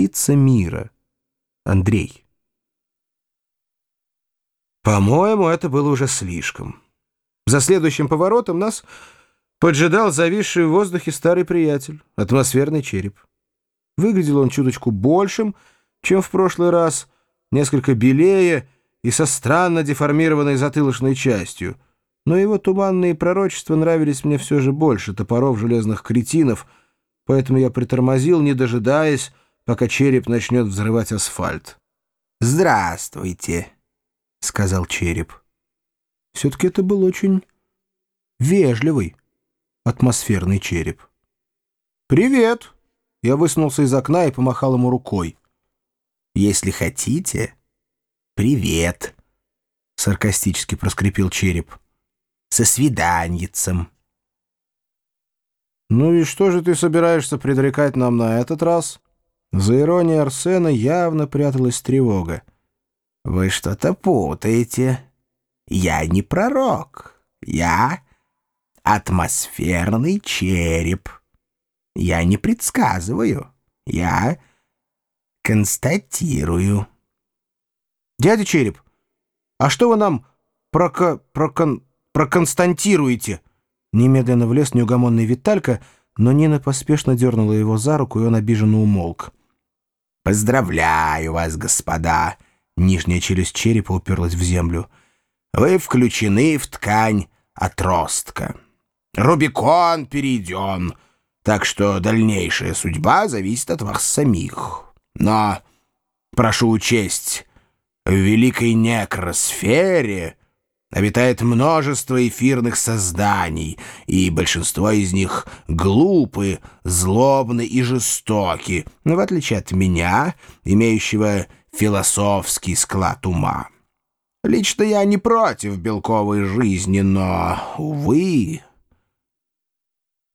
Птица мира. Андрей. По-моему, это было уже слишком. За следующим поворотом нас поджидал зависший в воздухе старый приятель, атмосферный череп. Выглядел он чуточку большим, чем в прошлый раз, несколько белее и со странно деформированной затылочной частью. Но его туманные пророчества нравились мне все же больше топоров железных кретинов, поэтому я притормозил, не дожидаясь, пока череп начнет взрывать асфальт. «Здравствуйте», — сказал череп. Все-таки это был очень вежливый, атмосферный череп. «Привет!» Я высунулся из окна и помахал ему рукой. «Если хотите, привет!» — саркастически проскрипел череп. «Со свиданьицем!» «Ну и что же ты собираешься предрекать нам на этот раз?» За иронией Арсена явно пряталась тревога. «Вы что-то путаете. Я не пророк. Я атмосферный череп. Я не предсказываю. Я констатирую». «Дядя Череп, а что вы нам проко... прокон... проконстантируете?» Немедленно влез неугомонный Виталька, но Нина поспешно дернула его за руку, и он обиженно умолк. «Поздравляю вас, господа!» Нижняя челюсть черепа уперлась в землю. «Вы включены в ткань отростка. Рубикон перейден, так что дальнейшая судьба зависит от вас самих. Но, прошу учесть, в великой некросфере обитает множество эфирных созданий, и большинство из них глупы, злобны и жестоки, в отличие от меня, имеющего философский склад ума. Лично я не против белковой жизни, но, увы...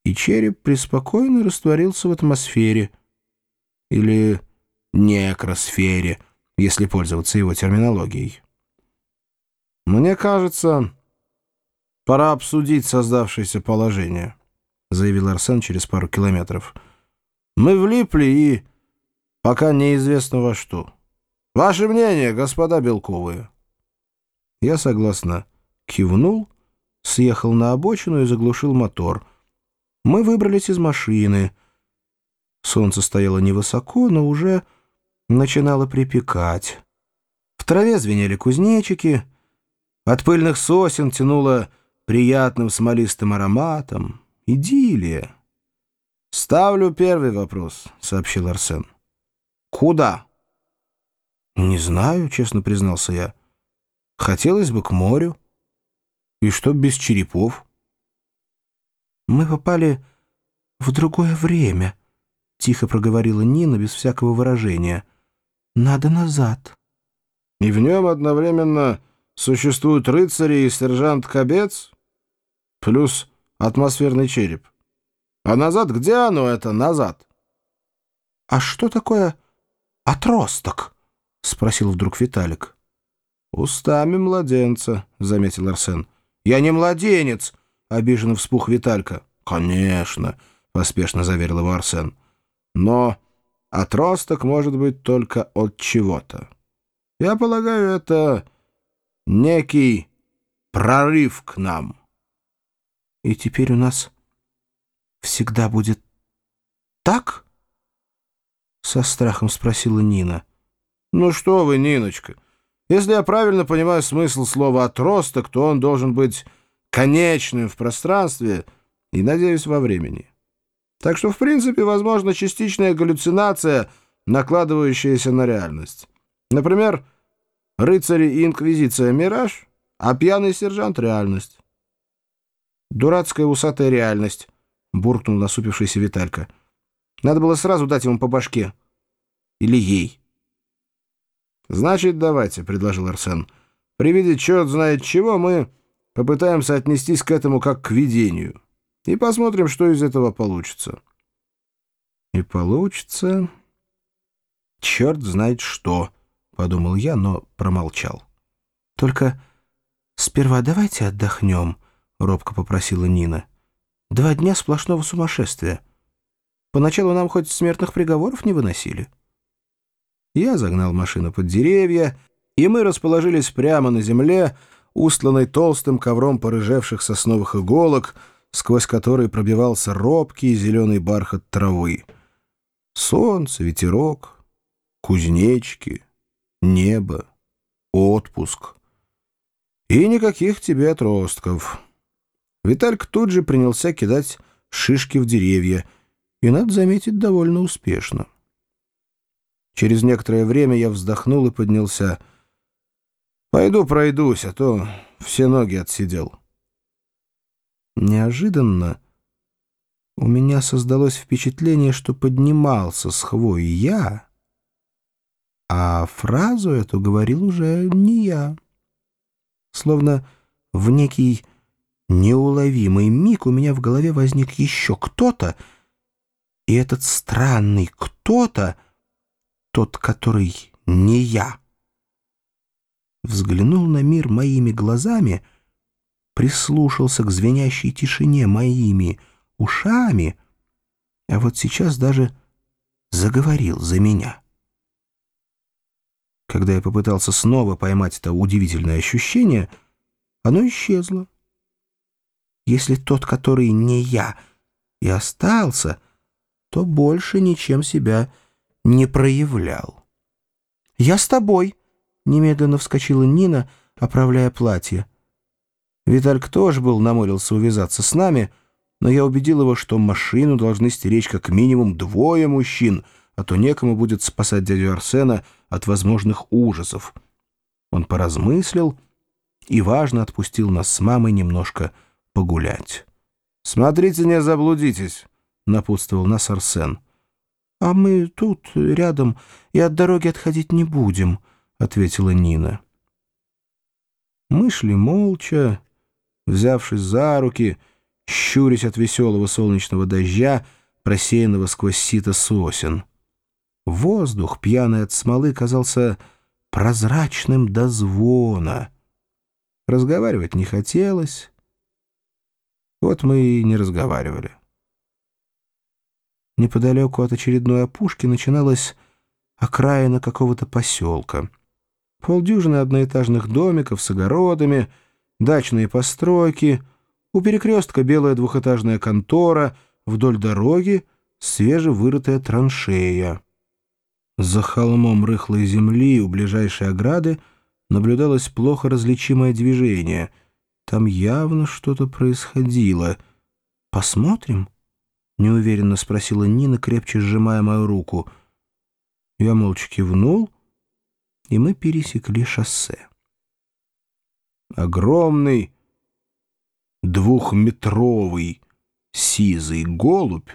И череп преспокойно растворился в атмосфере. Или некросфере, если пользоваться его терминологией. «Мне кажется, пора обсудить создавшееся положение», — заявил Арсен через пару километров. «Мы влипли и пока неизвестно во что. Ваше мнение, господа Белковые?» Я согласно кивнул, съехал на обочину и заглушил мотор. Мы выбрались из машины. Солнце стояло невысоко, но уже начинало припекать. В траве звенели кузнечики — от пыльных сосен тянуло приятным смолистым ароматом. Идиллия. «Ставлю первый вопрос», — сообщил Арсен. «Куда?» «Не знаю», — честно признался я. «Хотелось бы к морю. И чтоб без черепов». «Мы попали в другое время», — тихо проговорила Нина без всякого выражения. «Надо назад». «И в нем одновременно существуют рыцари и сержант Кобец, плюс атмосферный череп. А назад где оно, это назад? — А что такое отросток? — спросил вдруг Виталик. — Устами младенца, — заметил Арсен. — Я не младенец, — обиженно вспух Виталька. — Конечно, — поспешно заверил его Арсен. — Но отросток может быть только от чего-то. Я полагаю, это некий прорыв к нам. И теперь у нас всегда будет так? Со страхом спросила Нина. Ну что вы, Ниночка, если я правильно понимаю смысл слова «отросток», то он должен быть конечным в пространстве и, надеюсь, во времени. Так что, в принципе, возможна частичная галлюцинация, накладывающаяся на реальность. Например, Рыцари и инквизиция — мираж, а пьяный сержант — реальность. «Дурацкая усатая реальность», — буркнул насупившийся Виталька. «Надо было сразу дать ему по башке. Или ей». «Значит, давайте», — предложил Арсен. «При виде черт знает чего мы попытаемся отнестись к этому как к видению. И посмотрим, что из этого получится». «И получится...» «Черт знает что», — подумал я, но промолчал. «Только сперва давайте отдохнем», — робко попросила Нина. «Два дня сплошного сумасшествия. Поначалу нам хоть смертных приговоров не выносили». Я загнал машину под деревья, и мы расположились прямо на земле, устланной толстым ковром порыжевших сосновых иголок, сквозь который пробивался робкий зеленый бархат травы. Солнце, ветерок, кузнечки, небо, отпуск. И никаких тебе отростков. Витальк тут же принялся кидать шишки в деревья, и, надо заметить, довольно успешно. Через некоторое время я вздохнул и поднялся. «Пойду пройдусь, а то все ноги отсидел». Неожиданно у меня создалось впечатление, что поднимался с хвои я, а фразу эту говорил уже не я. Словно в некий неуловимый миг у меня в голове возник еще кто-то, и этот странный кто-то, тот, который не я, взглянул на мир моими глазами, прислушался к звенящей тишине моими ушами, а вот сейчас даже заговорил за меня. Когда я попытался снова поймать это удивительное ощущение, оно исчезло. Если тот, который не я, и остался, то больше ничем себя не проявлял. «Я с тобой», — немедленно вскочила Нина, оправляя платье. Витальк тоже был намолился увязаться с нами, но я убедил его, что машину должны стеречь как минимум двое мужчин, а то некому будет спасать дядю Арсена от возможных ужасов. Он поразмыслил и, важно, отпустил нас с мамой немножко погулять. «Смотрите, не заблудитесь», — напутствовал нас Арсен. «А мы тут, рядом, и от дороги отходить не будем», — ответила Нина. Мы шли молча, взявшись за руки, щурясь от веселого солнечного дождя, просеянного сквозь сито сосен. Воздух, пьяный от смолы, казался прозрачным до звона. Разговаривать не хотелось, вот мы и не разговаривали. Неподалеку от очередной опушки начиналась окраина какого-то поселка. Полдюжины одноэтажных домиков с огородами, дачные постройки, у перекрестка белая двухэтажная контора, вдоль дороги свежевырытая траншея. За холмом рыхлой земли у ближайшей ограды наблюдалось плохо различимое движение — там явно что-то происходило. «Посмотрим?» — неуверенно спросила Нина, крепче сжимая мою руку. Я молча кивнул, и мы пересекли шоссе. Огромный двухметровый сизый голубь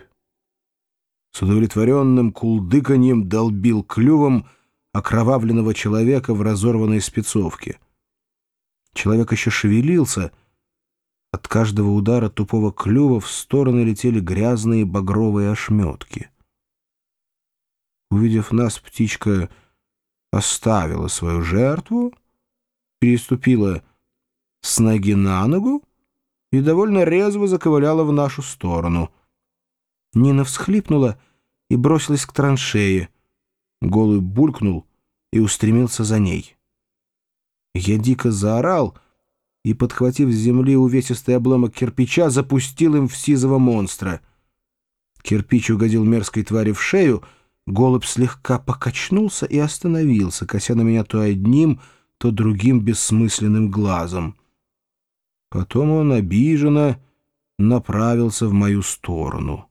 с удовлетворенным кулдыканьем долбил клювом окровавленного человека в разорванной спецовке — Человек еще шевелился. От каждого удара тупого клюва в стороны летели грязные багровые ошметки. Увидев нас, птичка оставила свою жертву, переступила с ноги на ногу и довольно резво заковыляла в нашу сторону. Нина всхлипнула и бросилась к траншее. Голый булькнул и устремился за ней. Я дико заорал и, подхватив с земли увесистый обломок кирпича, запустил им в сизого монстра. Кирпич угодил мерзкой твари в шею, голубь слегка покачнулся и остановился, кося на меня то одним, то другим бессмысленным глазом. Потом он обиженно направился в мою сторону.